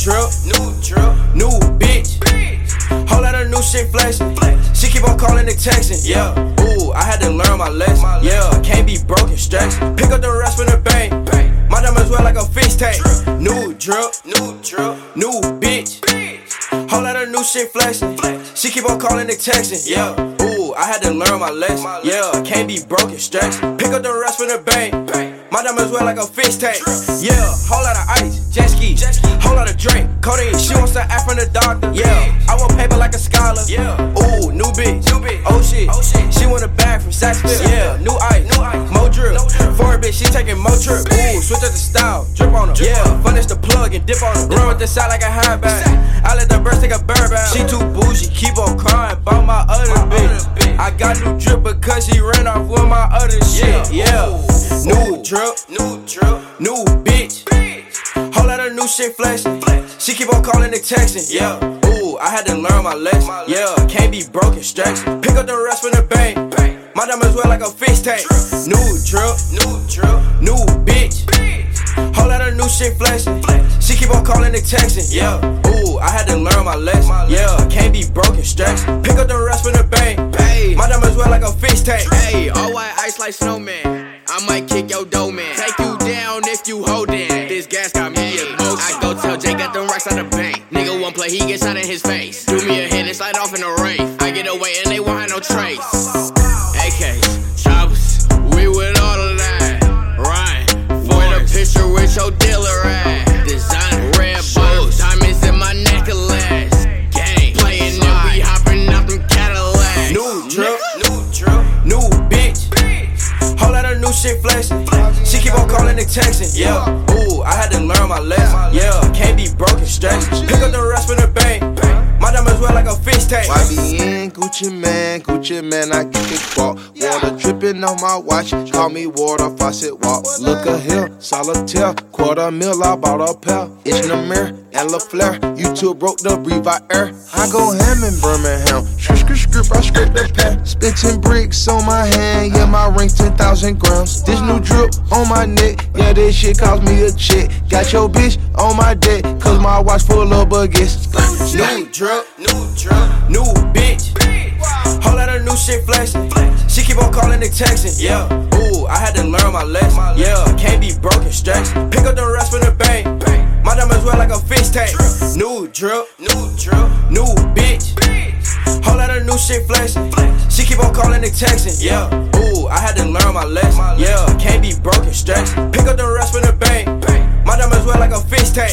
drip, new drip, new bitch. Whole lot of new shit flexing. She keep on calling and texting. Yeah. Ooh, I had to learn my lesson. Yeah, can't be broken, stretch. Pick up the rest from the bank. My diamonds wet like a fish tank. New drip, new drip, new bitch. Whole lot of new shit flexing. She keep on calling and texting. Yeah. Ooh, I had to learn my lesson. Yeah, can't be broken, stretch. Pick up the rest from the bank. My diamonds wear like a fish tank, yeah. Whole lot of ice, jet ski, whole lot of drink, codeine. She wants to act from the doctor, yeah. I want paper like a scholar, yeah. Ooh, new bitch, new bitch, oh shit. Oh, she want a bag from Saxville, yeah. She taking mo trip. Ooh, switch up the style, drip on her, yeah. Furnish the plug and dip on her. Run with the side like a high bag. I let the birds take a bird bath. She too bougie, keep on crying about my other bitch. I got new drip because she ran off with my other shit, yeah. New drip, new drip, new bitch. Whole lot of new shit flashing. She keep on calling and texting, yeah. Ooh, I had to learn my lesson, yeah. Can't be broken, stretch. Pick up the rest from the bank. My diamonds wear like a fish tank. New drip, new drip, new bitch. Whole lot of new shit flashing. She keep on calling and texting, yeah. Ooh, I had to learn my lesson, yeah. Can't be broken, stretch. Pick up the rest from the bank. My diamonds wear like a fish tank. Hey, all white ice like snowman. I might kick your dough man. Take you down if you holdin'. This gas got me emotional. I go tell Jay got them racks on the. Play, he gets shot in his face. Do me a hit and slide off in a race. I get away and they won't have no trace. AKs, choppers, we with all of that. Ryan, for the picture with your dealer at. Designer, red bottoms, diamonds in my necklace. Gang, playing and we hopping out them Cadillacs. New drip, new drip, new bitch. Whole lot of new shit flashing. She keep on calling and texting, yeah. Ooh, I had to Gucci Mane, Gucci Mane, I kick it walk. Water dripping on my watch, call me water faucet walk. Look a here, solitaire, quarter mil, I bought a pair. In the mirror, and La Flare, you two broke the breathe I air. I go ham in Birmingham, script, script, script, I scrape the pad. Spitting bricks on my hand, yeah, my ring 10,000 grams. This new drip on my neck, yeah, this shit cost me a check. Got your bitch on my deck, cause my watch full of baguettes. New drip, new drip, new bitch. Whole lot of shit flashing. She keep on calling and texting, yeah. Ooh, I had to learn my lesson, yeah. Can't be broken, stretch. Pick up the rest from the bank. My diamonds wear like a fish tank. New drip, new drip, new bitch. Whole lot of new shit flashing. She keep on calling and texting, yeah. Ooh, I had to learn my lesson, yeah. Can't be broken, stretch. Pick up the rest from the bank. My diamonds wear like a fish tank.